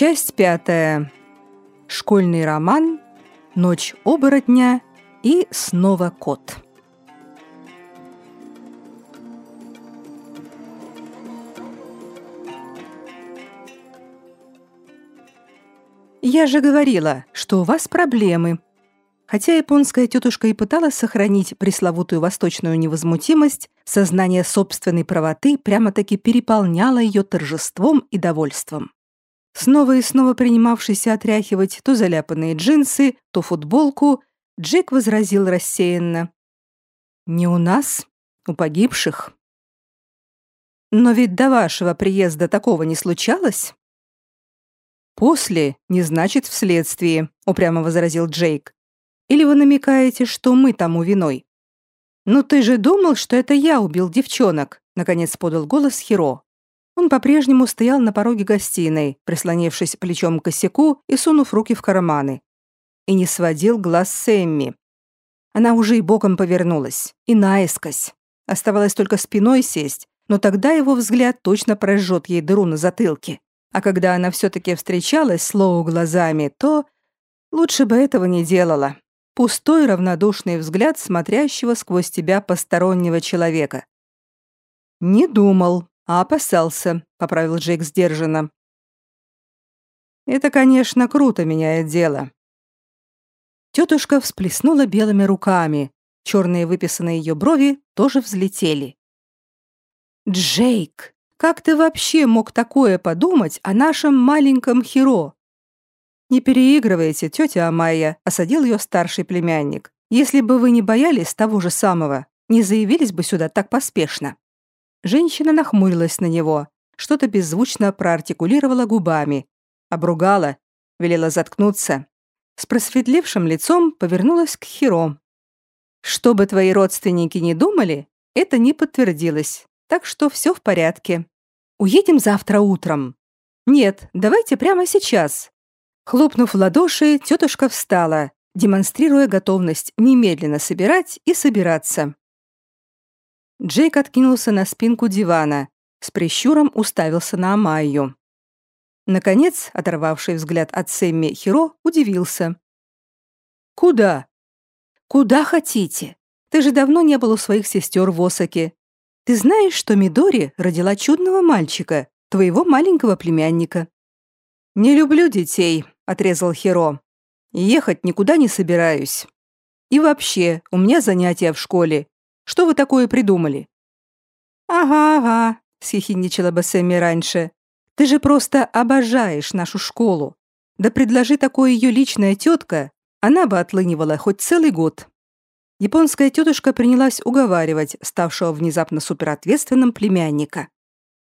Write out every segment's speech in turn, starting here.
Часть пятая. Школьный роман, ночь оборотня и снова кот. Я же говорила, что у вас проблемы. Хотя японская тетушка и пыталась сохранить пресловутую восточную невозмутимость, сознание собственной правоты прямо-таки переполняло ее торжеством и довольством. Снова и снова принимавшийся отряхивать то заляпанные джинсы, то футболку, Джек возразил рассеянно. «Не у нас, у погибших». «Но ведь до вашего приезда такого не случалось?» «После не значит вследствие», — упрямо возразил Джейк. «Или вы намекаете, что мы тому виной?» «Ну ты же думал, что это я убил девчонок», — наконец подал голос Хиро. Он по-прежнему стоял на пороге гостиной, прислонившись плечом к косяку и сунув руки в карманы. И не сводил глаз с Эмми. Она уже и боком повернулась, и наискось. Оставалось только спиной сесть, но тогда его взгляд точно прожжет ей дыру на затылке. А когда она все-таки встречалась с Лоу глазами, то лучше бы этого не делала. Пустой равнодушный взгляд смотрящего сквозь тебя постороннего человека. «Не думал», а опасался», — поправил Джейк сдержанно. «Это, конечно, круто меняет дело». Тетушка всплеснула белыми руками. Черные выписанные ее брови тоже взлетели. «Джейк, как ты вообще мог такое подумать о нашем маленьком Хиро?» «Не переигрывайте, тетя Амайя», — осадил ее старший племянник. «Если бы вы не боялись того же самого, не заявились бы сюда так поспешно». Женщина нахмурилась на него, что-то беззвучно проартикулировала губами, обругала, велела заткнуться. С просветлевшим лицом повернулась к Хиро. «Что бы твои родственники ни думали, это не подтвердилось, так что все в порядке. Уедем завтра утром». «Нет, давайте прямо сейчас». Хлопнув в ладоши, тетушка встала, демонстрируя готовность немедленно собирать и собираться. Джейк откинулся на спинку дивана, с прищуром уставился на Амайю. Наконец, оторвавший взгляд от Сэмми Хиро, удивился. «Куда?» «Куда хотите? Ты же давно не был у своих сестер в Осаке. Ты знаешь, что Мидори родила чудного мальчика, твоего маленького племянника?» «Не люблю детей», — отрезал Хиро. «Ехать никуда не собираюсь. И вообще, у меня занятия в школе, что вы такое придумали?» «Ага, ага», — съехидничала бы Сэмми раньше. «Ты же просто обожаешь нашу школу. Да предложи такое ее личная тетка, она бы отлынивала хоть целый год». Японская тетушка принялась уговаривать ставшего внезапно суперответственным племянника.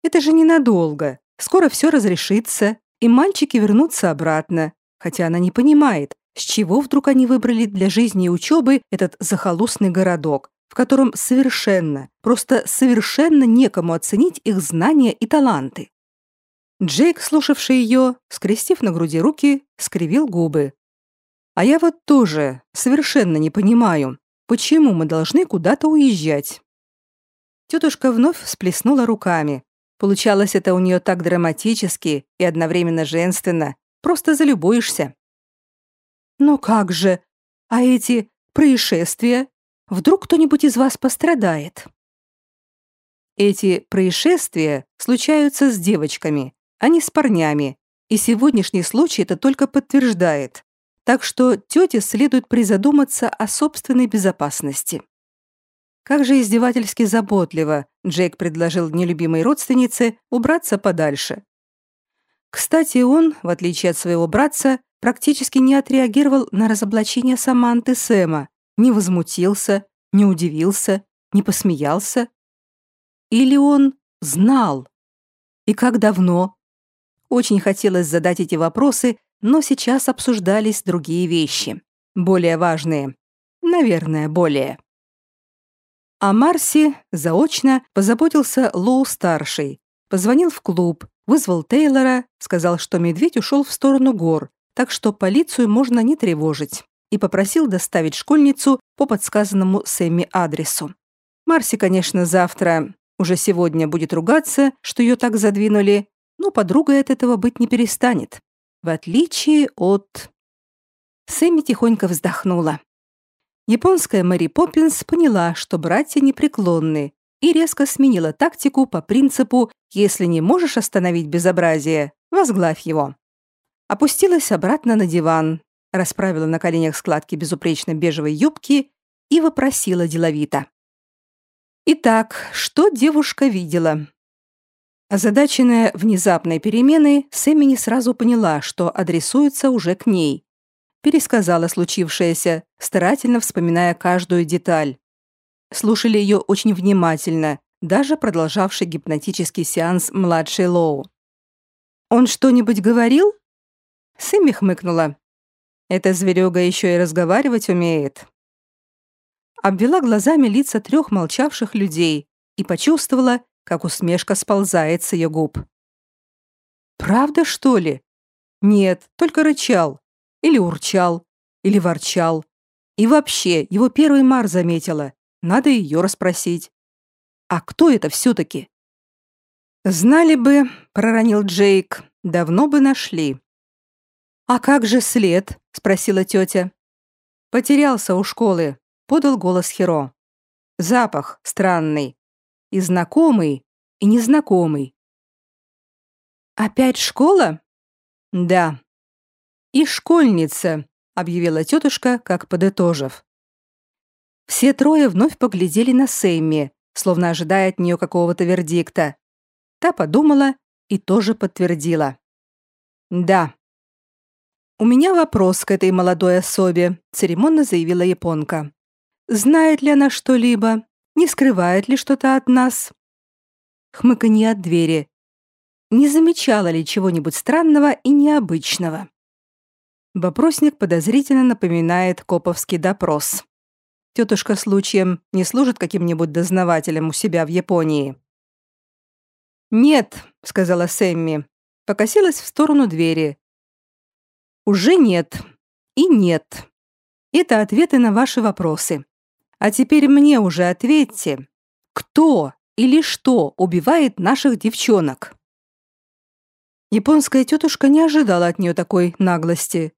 «Это же ненадолго. Скоро все разрешится, и мальчики вернутся обратно. Хотя она не понимает, с чего вдруг они выбрали для жизни и учебы этот захолустный городок, котором совершенно, просто совершенно некому оценить их знания и таланты. Джейк, слушавший ее, скрестив на груди руки, скривил губы. «А я вот тоже совершенно не понимаю, почему мы должны куда-то уезжать?» Тетушка вновь всплеснула руками. Получалось это у нее так драматически и одновременно женственно. Просто залюбуешься. «Ну как же? А эти происшествия? Вдруг кто-нибудь из вас пострадает? Эти происшествия случаются с девочками, а не с парнями, и сегодняшний случай это только подтверждает. Так что тете следует призадуматься о собственной безопасности. Как же издевательски заботливо Джейк предложил нелюбимой родственнице убраться подальше. Кстати, он, в отличие от своего братца, практически не отреагировал на разоблачение Саманты Сэма, не возмутился, не удивился, не посмеялся? Или он знал? И как давно? Очень хотелось задать эти вопросы, но сейчас обсуждались другие вещи, более важные. Наверное, более. А Марси заочно позаботился Лоу-старший, позвонил в клуб, вызвал Тейлора, сказал, что медведь ушел в сторону гор, так что полицию можно не тревожить и попросил доставить школьницу по подсказанному Сэмми адресу. Марси, конечно, завтра, уже сегодня будет ругаться, что ее так задвинули, но подругой от этого быть не перестанет. в отличие от... Сэмми тихонько вздохнула. Японская Мэри Поппинс поняла, что братья непреклонны, и резко сменила тактику по принципу «если не можешь остановить безобразие, возглавь его». Опустилась обратно на диван, расправила на коленях складки безупречно бежевой юбки и вопросила деловито. Итак, что девушка видела? Озадаченная внезапной переменой, Сэмми не сразу поняла, что адресуется уже к ней. Пересказала случившееся, старательно вспоминая каждую деталь. Слушали ее очень внимательно, даже продолжавший гипнотический сеанс младший Лоу. «Он что-нибудь говорил?» Сэмми хмыкнула. «Эта зверюга еще и разговаривать умеет». Обвела глазами лица трех молчавших людей и почувствовала, как усмешка сползает с ее губ. «Правда, что ли?» «Нет, только рычал. Или урчал. Или ворчал. И вообще, его первый Мар заметила. Надо ее расспросить. А кто это все-таки?» «Знали бы», — проронил Джейк, — «давно бы нашли». «А как же след?» — спросила тетя. «Потерялся у школы», — подал голос Хиро. «Запах странный и знакомый, и незнакомый. «Опять школа?» «Да». «И школьница», — объявила тетушка, как подытожив. Все трое вновь поглядели на Сэмми, словно ожидая от нее какого-то вердикта. Та подумала и тоже подтвердила. «Да». «У меня вопрос к этой молодой особе», — церемонно заявила японка. «Знает ли она что-либо? Не скрывает ли что-то от нас? Хмыканье от двери. Не замечала ли чего-нибудь странного и необычного? Вопросник подозрительно напоминает коповский допрос. Тетушка случаем не служит каким-нибудь дознавателем у себя в Японии. «Нет», — сказала Сэмми, покосилась в сторону двери. «Уже нет. И нет. Это ответы на ваши вопросы. А теперь мне уже ответьте, кто или что убивает наших девчонок? Японская тетушка не ожидала от нее такой наглости.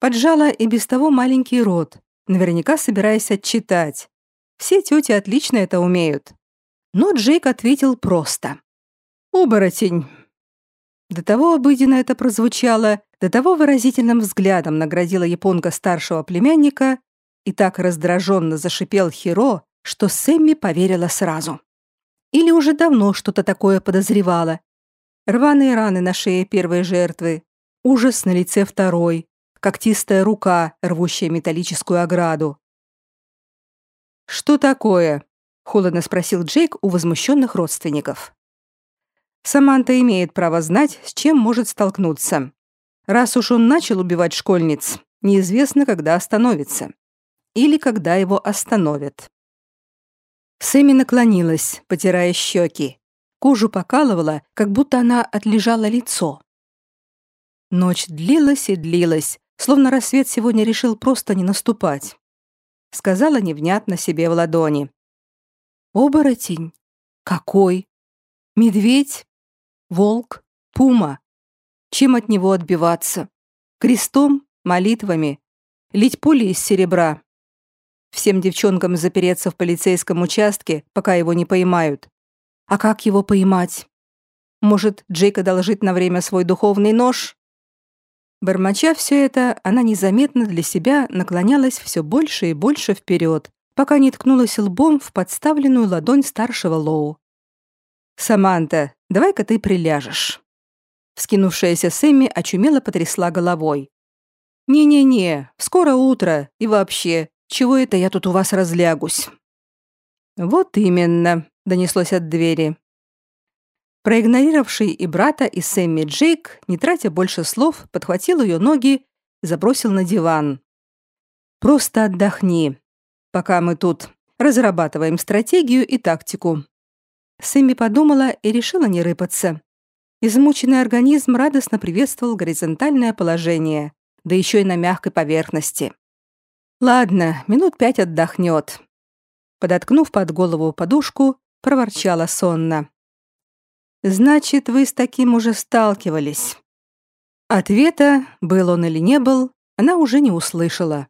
Поджала и без того маленький рот, наверняка собираясь отчитать. Все тети отлично это умеют. Но Джейк ответил просто. «Оборотень». До того обыденно это прозвучало, до того выразительным взглядом наградила японка старшего племянника, и так раздраженно зашипел Хиро, что Сэмми поверила сразу. Или уже давно что-то такое подозревала. Рваные раны на шее первой жертвы, ужас на лице второй, когтистая рука, рвущая металлическую ограду. «Что такое?» — холодно спросил Джейк у возмущенных родственников. Саманта имеет право знать, с чем может столкнуться. Раз уж он начал убивать школьниц, неизвестно, когда остановится или когда его остановят. Сэмми наклонилась, потирая щеки. Кожу покалывала, как будто она отлежала лицо. Ночь длилась и длилась, словно рассвет сегодня решил просто не наступать. Сказала невнятно себе в ладони. «Оборотень? Какой? Медведь? Волк? Пума? Чем от него отбиваться? Крестом? Молитвами? Лить пули из серебра? Всем девчонкам запереться в полицейском участке, пока его не поймают. А как его поймать? Может, Джейк одолжит на время свой духовный нож? Бормоча все это, она незаметно для себя наклонялась все больше и больше вперед, пока не ткнулась лбом в подставленную ладонь старшего Лоу. «Саманта, давай-ка ты приляжешь». Вскинувшаяся Сэмми очумело потрясла головой. «Не-не-не, скоро утро, и вообще, чего это я тут у вас разлягусь?» «Вот именно», — донеслось от двери. Проигнорировавший и брата, и Сэмми Джейк, не тратя больше слов, подхватил ее ноги и забросил на диван. «Просто отдохни, пока мы тут разрабатываем стратегию и тактику». Сэмми подумала и решила не рыпаться. Измученный организм радостно приветствовал горизонтальное положение, да еще и на мягкой поверхности. Ладно, минут пять отдохнет. Подоткнув под голову подушку, проворчала сонно. Значит, вы с таким уже сталкивались. Ответа, был он или не был, она уже не услышала.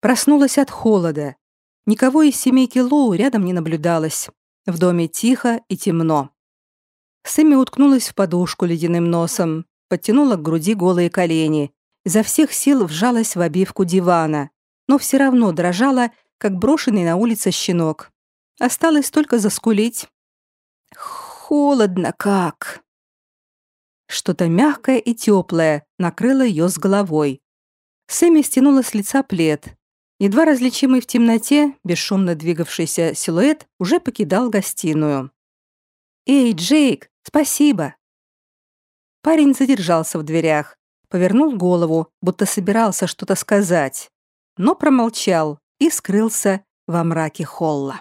Проснулась от холода. Никого из семейки Лоу рядом не наблюдалось. В доме тихо и темно. Сэмми уткнулась в подушку ледяным носом, подтянула к груди голые колени, изо всех сил вжалась в обивку дивана, но все равно дрожала, как брошенный на улице щенок. Осталось только заскулить. Холодно как. Что-то мягкое и теплое накрыло ее с головой. Сэмми стянула с лица плед. Едва различимый в темноте, бесшумно двигавшийся силуэт уже покидал гостиную. «Эй, Джейк, спасибо!» Парень задержался в дверях, повернул голову, будто собирался что-то сказать, но промолчал и скрылся во мраке холла.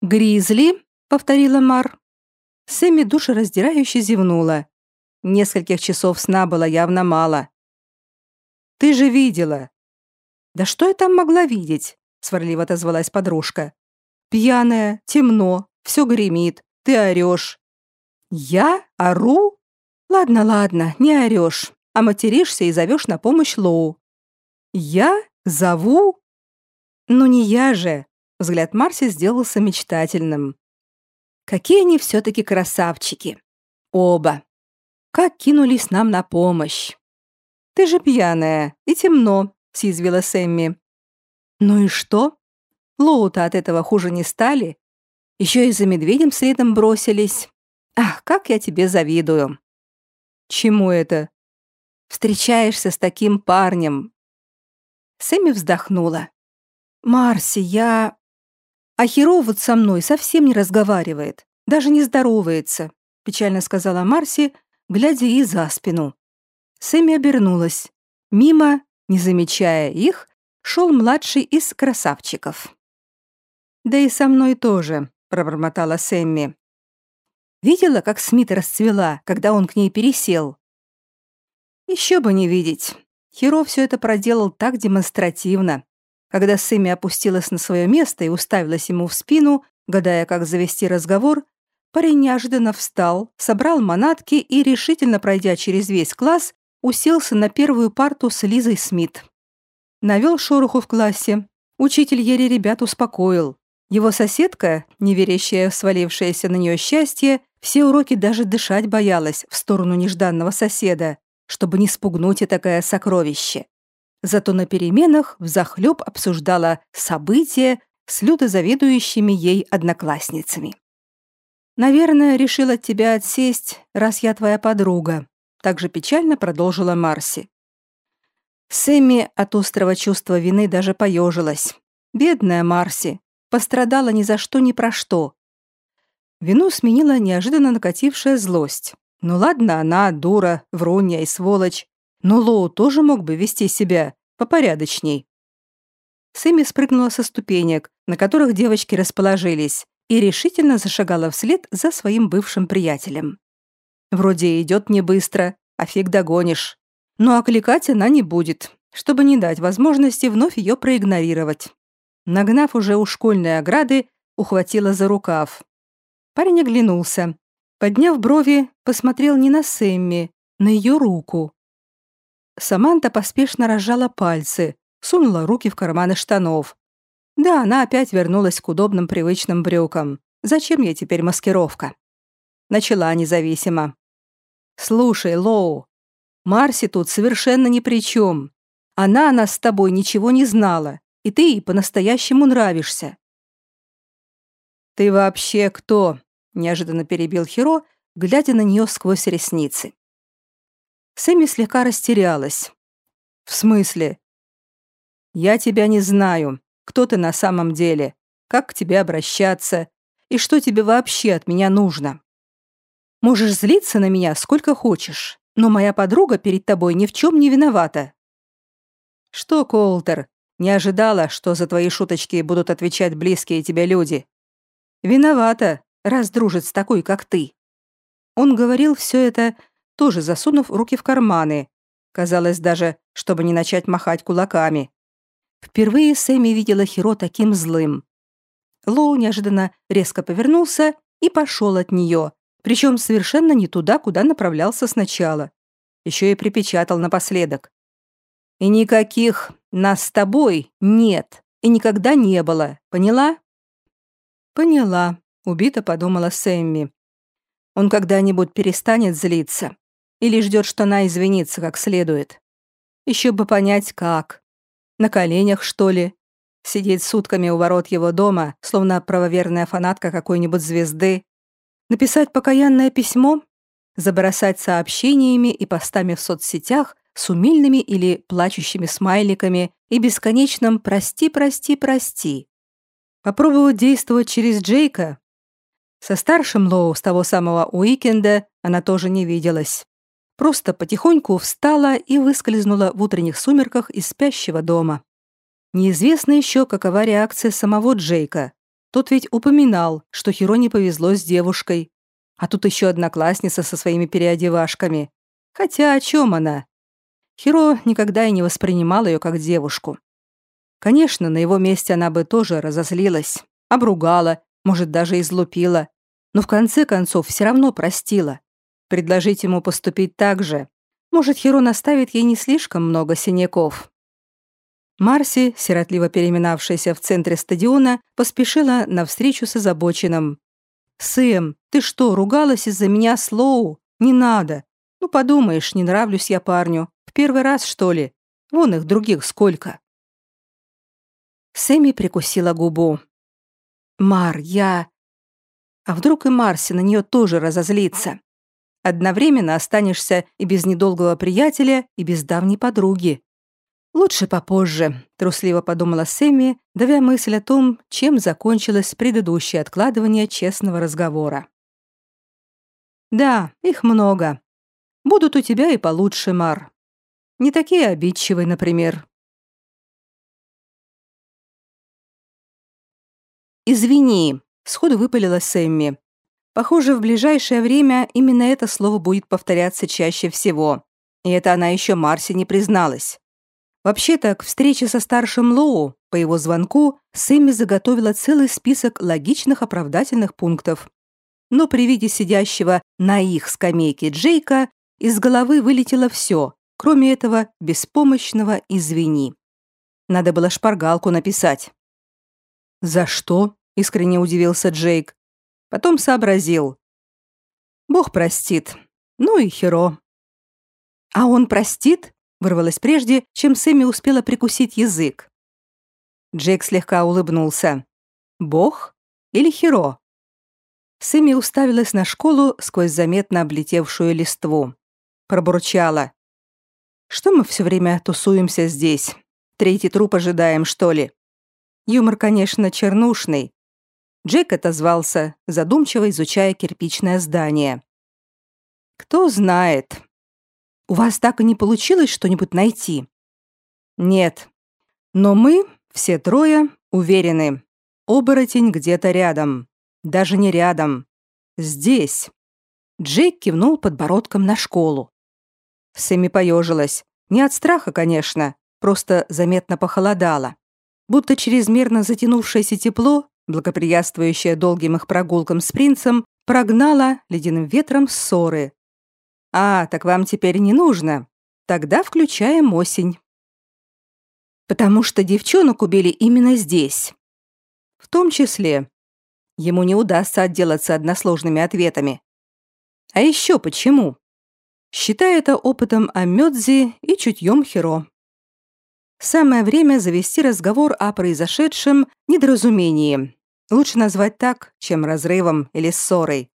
«Гризли?» — повторила Мар. Сэмми душераздирающе зевнула. Нескольких часов сна было явно мало. «Ты же видела!» «Да что я там могла видеть?» — сварливо отозвалась подружка. «Пьяная, темно, все гремит, ты орешь». «Я? Ору? Ладно, ладно, не орешь, а материшься и зовешь на помощь Лоу». «Я? Зову?» «Ну не я же!» Взгляд Марси сделался мечтательным. «Какие они все-таки красавчики! Оба! Как кинулись нам на помощь!» «Ты же пьяная, и темно», — съязвила Сэмми. «Ну и что? Лоу-то от этого хуже не стали. Еще и за медведем следом бросились. Ах, как я тебе завидую!» «Чему это?» «Встречаешься с таким парнем». Сэмми вздохнула. «Марси, я...» А Хиро вот со мной совсем не разговаривает, даже не здоровается, печально сказала Марси, глядя ей за спину. Сэмми обернулась. Мимо, не замечая их, шел младший из красавчиков. «Да и со мной тоже», — пробормотала Сэмми. Видела, как Смит расцвела, когда он к ней пересел? Еще бы не видеть. Хиро все это проделал так демонстративно. Когда Сэмми опустилась на свое место и уставилась ему в спину, гадая, как завести разговор, парень неожиданно встал, собрал манатки и, решительно пройдя через весь класс, уселся на первую парту с Лизой Смит. Навел шороху в классе. Учитель еле ребят успокоил. Его соседка, не верящая в свалившееся на нее счастье, все уроки даже дышать боялась в сторону нежданного соседа, чтобы не спугнуть и такое сокровище зато на переменах взахлёб обсуждала события с люто завидующими ей одноклассницами. «Наверное, решила тебя отсесть, раз я твоя подруга», также печально продолжила Марси. Сэмми от острого чувства вины даже поежилась. Бедная Марси, пострадала ни за что ни про что. Вину сменила неожиданно накатившая злость. Ну ладно, она дура, вронья и сволочь, но Лоу тоже мог бы вести себя попорядочней. Сэмми спрыгнула со ступенек, на которых девочки расположились, и решительно зашагала вслед за своим бывшим приятелем. Вроде идет не быстро, а фиг догонишь. Но окликать она не будет, чтобы не дать возможности вновь ее проигнорировать. Нагнав уже у школьной ограды, ухватила за рукав. Парень оглянулся. Подняв брови, посмотрел не на Сэмми, на ее руку. Саманта поспешно разжала пальцы, сунула руки в карманы штанов. Да, она опять вернулась к удобным привычным брюкам. Зачем ей теперь маскировка? Начала независимо. «Слушай, Лоу, Марси тут совершенно ни при чем. Она о нас с тобой ничего не знала, и ты ей по-настоящему нравишься». «Ты вообще кто?» – неожиданно перебил Хиро, глядя на нее сквозь ресницы. Сэмми слегка растерялась. «В смысле?» «Я тебя не знаю. Кто ты на самом деле? Как к тебе обращаться? И что тебе вообще от меня нужно? Можешь злиться на меня сколько хочешь, но моя подруга перед тобой ни в чем не виновата». «Что, Колтер, не ожидала, что за твои шуточки будут отвечать близкие тебе люди?» «Виновата, раз дружит с такой, как ты». Он говорил все это, тоже засунув руки в карманы. Казалось даже, чтобы не начать махать кулаками. Впервые Сэмми видела Хиро таким злым. Лоу неожиданно резко повернулся и пошел от нее, Причем совершенно не туда, куда направлялся сначала. Еще и припечатал напоследок. И никаких «нас с тобой» нет и никогда не было, поняла? Поняла, убито подумала Сэмми. Он когда-нибудь перестанет злиться или ждет, что она извинится как следует. Еще бы понять, как. На коленях, что ли? Сидеть сутками у ворот его дома, словно правоверная фанатка какой-нибудь звезды? Написать покаянное письмо? Забросать сообщениями и постами в соцсетях с умильными или плачущими смайликами и бесконечным «прости, прости, прости». Попробовать действовать через Джейка? Со старшим Лоу с того самого уикенда она тоже не виделась. Просто потихоньку встала и выскользнула в утренних сумерках из спящего дома. Неизвестно еще, какова реакция самого Джейка. Тот ведь упоминал, что Хиро не повезло с девушкой. А тут еще одноклассница со своими переодевашками. Хотя о чем она? Хиро никогда и не воспринимал ее как девушку. Конечно, на его месте она бы тоже разозлилась, обругала, может, даже излупила. Но в конце концов все равно простила. Предложить ему поступить так же. Может, Хиро наставит ей не слишком много синяков. Марси, сиротливо переминавшаяся в центре стадиона, поспешила навстречу с озабоченным. «Сэм, ты что, ругалась из-за меня Слоу? Не надо. Ну, подумаешь, не нравлюсь я парню. В первый раз, что ли? Вон их других сколько». Сэмми прикусила губу. «Мар, я...» А вдруг и Марси на нее тоже разозлится? Одновременно останешься и без недолгого приятеля, и без давней подруги. «Лучше попозже», — трусливо подумала Сэмми, давя мысль о том, чем закончилось предыдущее откладывание честного разговора. «Да, их много. Будут у тебя и получше, Мар. Не такие обидчивые, например». «Извини», — сходу выпалила Сэмми. Похоже, в ближайшее время именно это слово будет повторяться чаще всего. И это она еще Марсе не призналась. Вообще-то, к встрече со старшим Лоу по его звонку Сэмми заготовила целый список логичных оправдательных пунктов. Но при виде сидящего на их скамейке Джейка из головы вылетело все, кроме этого беспомощного «извини». Надо было шпаргалку написать. «За что?» — искренне удивился Джейк. Потом сообразил. «Бог простит. Ну и херо». «А он простит?» Вырвалось прежде, чем Сэмми успела прикусить язык. Джейк слегка улыбнулся. «Бог или Хиро?» Сэмми уставилась на школу сквозь заметно облетевшую листву. Пробурчала. «Что мы все время тусуемся здесь? Третий труп ожидаем, что ли?» Юмор, конечно, чернушный. Джейк отозвался, задумчиво изучая кирпичное здание. «Кто знает. У вас так и не получилось что-нибудь найти? Нет. Но мы, все трое, уверены. Оборотень где-то рядом. Даже не рядом. Здесь. Джейк кивнул подбородком на школу. Сэмми поежилась. Не от страха, конечно, просто заметно похолодало. Будто чрезмерно затянувшееся тепло, благоприятствующее долгим их прогулкам с принцем, прогнало ледяным ветром ссоры, а, так вам теперь не нужно. Тогда включаем осень. Потому что девчонок убили именно здесь. В том числе. Ему не удастся отделаться односложными ответами. А еще почему? Считай это опытом о Мёдзи и чутьем Хиро. Самое время завести разговор о произошедшем недоразумении. Лучше назвать так, чем разрывом или ссорой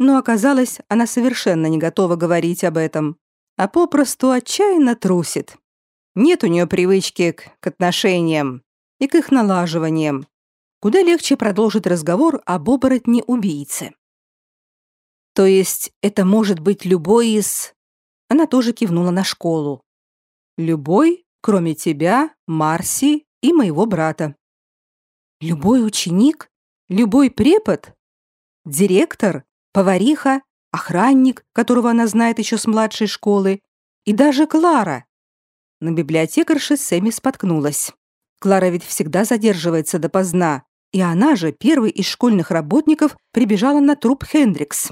но оказалось, она совершенно не готова говорить об этом, а попросту отчаянно трусит. Нет у нее привычки к, к отношениям и к их налаживаниям. Куда легче продолжить разговор об оборотне-убийце. То есть это может быть любой из... Она тоже кивнула на школу. Любой, кроме тебя, Марси и моего брата. Любой ученик? Любой препод? Директор? Повариха, охранник, которого она знает еще с младшей школы, и даже Клара. На библиотекарше Сэмми споткнулась. Клара ведь всегда задерживается допоздна, и она же, первый из школьных работников, прибежала на труп Хендрикс.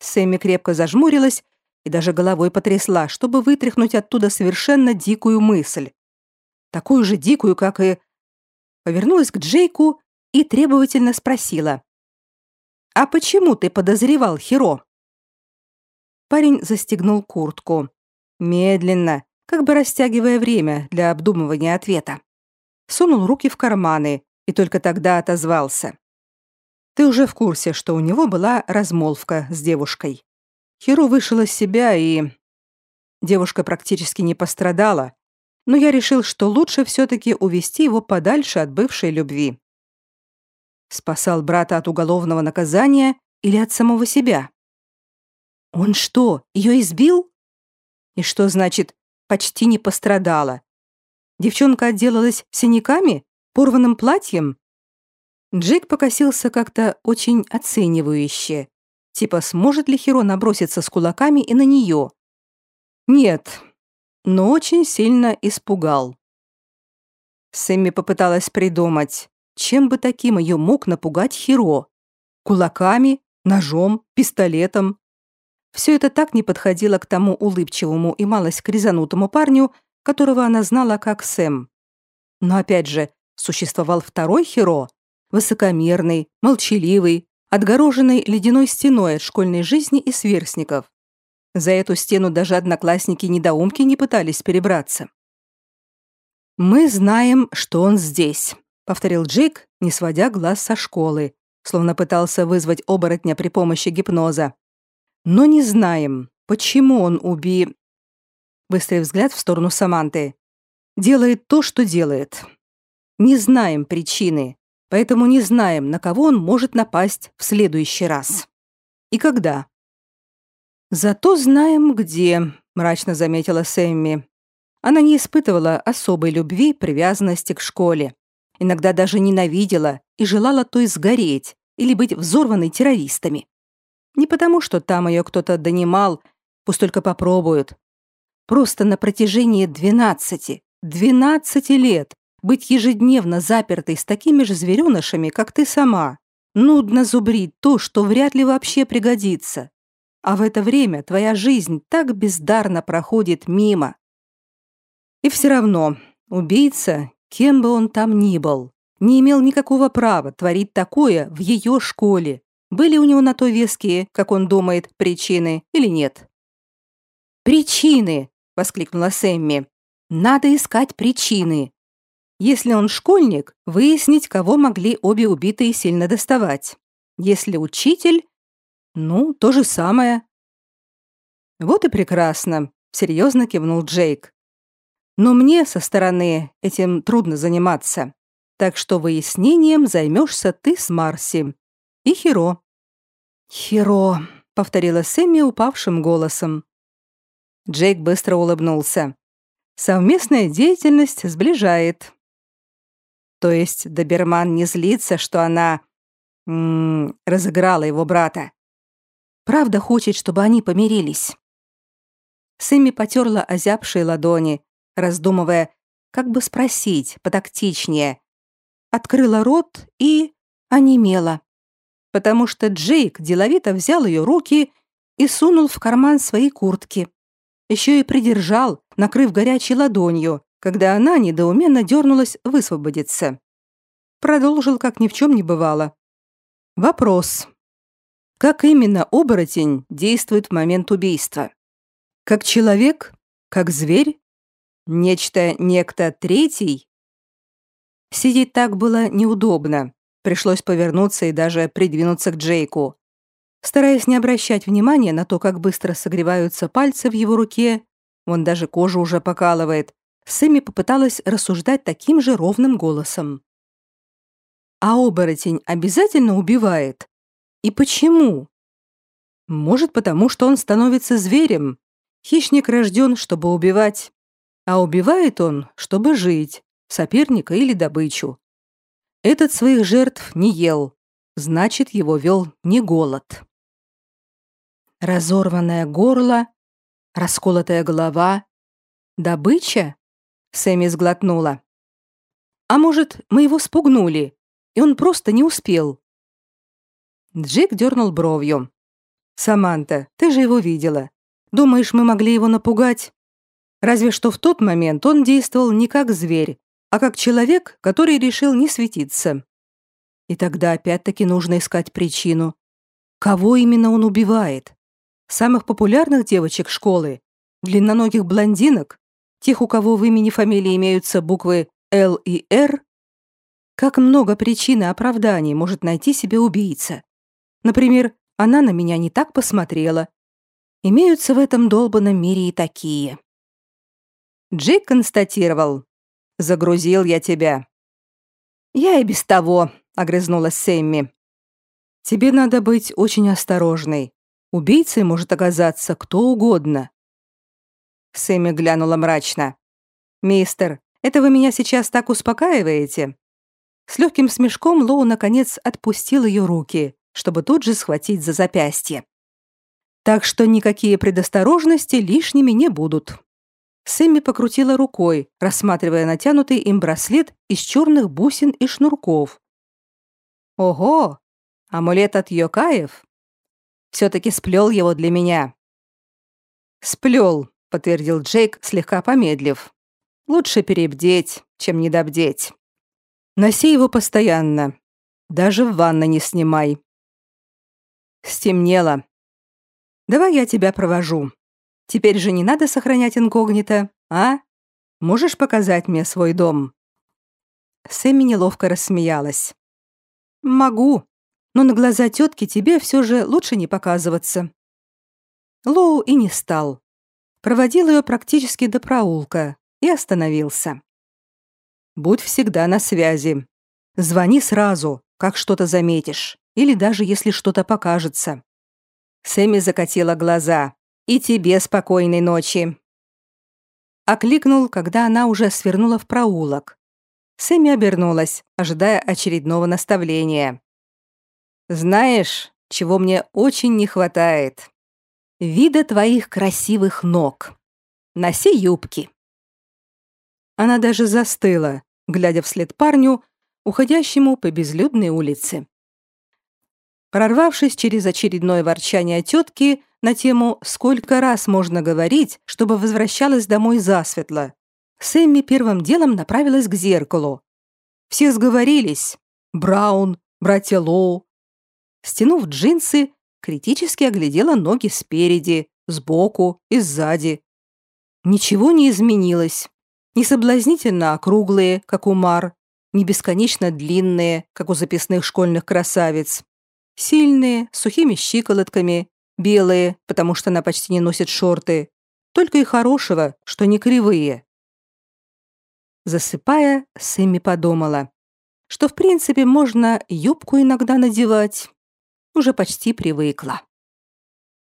Сэмми крепко зажмурилась и даже головой потрясла, чтобы вытряхнуть оттуда совершенно дикую мысль. Такую же дикую, как и... Повернулась к Джейку и требовательно спросила. «А почему ты подозревал Хиро?» Парень застегнул куртку. Медленно, как бы растягивая время для обдумывания ответа. Сунул руки в карманы и только тогда отозвался. «Ты уже в курсе, что у него была размолвка с девушкой. Хиро вышел из себя и... Девушка практически не пострадала, но я решил, что лучше все-таки увести его подальше от бывшей любви. Спасал брата от уголовного наказания или от самого себя? Он что, ее избил? И что значит «почти не пострадала»? Девчонка отделалась синяками, порванным платьем? Джейк покосился как-то очень оценивающе, Типа, сможет ли Хиро наброситься с кулаками и на нее? Нет, но очень сильно испугал. Сэмми попыталась придумать, чем бы таким ее мог напугать Хиро. Кулаками, ножом, пистолетом. Все это так не подходило к тому улыбчивому и малость кризанутому парню, которого она знала как Сэм. Но опять же, существовал второй Хиро, высокомерный, молчаливый, отгороженной ледяной стеной от школьной жизни и сверстников. За эту стену даже одноклассники-недоумки не пытались перебраться. «Мы знаем, что он здесь», — повторил Джейк, не сводя глаз со школы, словно пытался вызвать оборотня при помощи гипноза. «Но не знаем, почему он уби...» Быстрый взгляд в сторону Саманты. «Делает то, что делает. Не знаем причины, поэтому не знаем, на кого он может напасть в следующий раз. И когда. Зато знаем, где, мрачно заметила Сэмми. Она не испытывала особой любви, привязанности к школе. Иногда даже ненавидела и желала то и сгореть или быть взорванной террористами. Не потому, что там ее кто-то донимал, пусть только попробуют. Просто на протяжении 12, 12 лет быть ежедневно запертой с такими же зверюнышами, как ты сама. Нудно зубрить то, что вряд ли вообще пригодится. А в это время твоя жизнь так бездарно проходит мимо. И все равно убийца, кем бы он там ни был, не имел никакого права творить такое в ее школе. Были у него на то веские, как он думает, причины или нет? «Причины!» — воскликнула Сэмми. «Надо искать причины. Если он школьник, выяснить, кого могли обе убитые сильно доставать. Если учитель, ну, то же самое. Вот и прекрасно, серьезно кивнул Джейк. Но мне со стороны этим трудно заниматься. Так что выяснением займешься ты с Марси. И Хиро. Хиро, повторила Сэмми упавшим голосом. Джейк быстро улыбнулся. Совместная деятельность сближает. То есть Доберман не злится, что она... М -м, разыграла его брата. Правда хочет, чтобы они помирились. Сэмми потерла озябшие ладони, раздумывая, как бы спросить потактичнее. Открыла рот и онемела, потому что Джейк деловито взял ее руки и сунул в карман своей куртки. Еще и придержал, накрыв горячей ладонью, когда она недоуменно дернулась высвободиться. Продолжил, как ни в чем не бывало. Вопрос. Как именно оборотень действует в момент убийства? Как человек? Как зверь? Нечто, некто третий? Сидеть так было неудобно. Пришлось повернуться и даже придвинуться к Джейку. Стараясь не обращать внимания на то, как быстро согреваются пальцы в его руке, он даже кожу уже покалывает, Сэмми попыталась рассуждать таким же ровным голосом. «А оборотень обязательно убивает? И почему?» «Может, потому что он становится зверем. Хищник рожден, чтобы убивать. А убивает он, чтобы жить, соперника или добычу. Этот своих жертв не ел, значит, его вел не голод». Разорванное горло, расколотая голова, добыча? Сэмми сглотнула. «А может, мы его спугнули, и он просто не успел?» Джек дернул бровью. Саманта, ты же его видела. Думаешь, мы могли его напугать? Разве что в тот момент он действовал не как зверь, а как человек, который решил не светиться. И тогда опять-таки нужно искать причину. Кого именно он убивает? Самых популярных девочек школы? Длинноногих блондинок? Тех, у кого в имени фамилии имеются буквы «Л» и «Р»? Как много причин и оправданий может найти себе убийца? Например, она на меня не так посмотрела. Имеются в этом долбанном мире и такие. Джейк констатировал. «Загрузил я тебя». «Я и без того», — огрызнулась Сэмми. «Тебе надо быть очень осторожной. Убийцей может оказаться кто угодно». Сэмми глянула мрачно. «Мистер, это вы меня сейчас так успокаиваете?» С легким смешком Лоу наконец отпустил ее руки, чтобы тут же схватить за запястье. Так что никакие предосторожности лишними не будут. Сэмми покрутила рукой, рассматривая натянутый им браслет из черных бусин и шнурков. Ого, амулет от Йокаев? Все-таки сплел его для меня. Сплел, подтвердил Джейк, слегка помедлив. Лучше перебдеть, чем недобдеть. Носи его постоянно. Даже в ванной не снимай. Стемнело. Давай я тебя провожу. Теперь же не надо сохранять инкогнито, а? Можешь показать мне свой дом?» Сэмми неловко рассмеялась. «Могу, но на глаза тетки тебе все же лучше не показываться». Лоу и не стал. Проводил ее практически до проулка и остановился. «Будь всегда на связи. Звони сразу, как что-то заметишь, или даже если что-то покажется». Сэмми закатила глаза. И тебе спокойной ночи. Окликнул, когда она уже свернула в проулок. Сэмми обернулась, ожидая очередного наставления. Знаешь, чего мне очень не хватает? Вида твоих красивых ног. Носи юбки. Она даже застыла, глядя вслед парню, уходящему по безлюдной улице. Прорвавшись через очередное ворчание тетки на тему «Сколько раз можно говорить, чтобы возвращалась домой засветло?», Сэмми первым делом направилась к зеркалу. Все сговорились. Браун, братья Лоу. Стянув джинсы, критически оглядела ноги спереди, сбоку и сзади. Ничего не изменилось. Не соблазнительно округлые, как у Мар, не бесконечно длинные, как у записных школьных красавиц, Сильные, сухими щиколотками, белые, потому что она почти не носит шорты. Только и хорошего, что не кривые. Засыпая, Сэмми подумала, что в принципе можно юбку иногда надевать. Уже почти привыкла.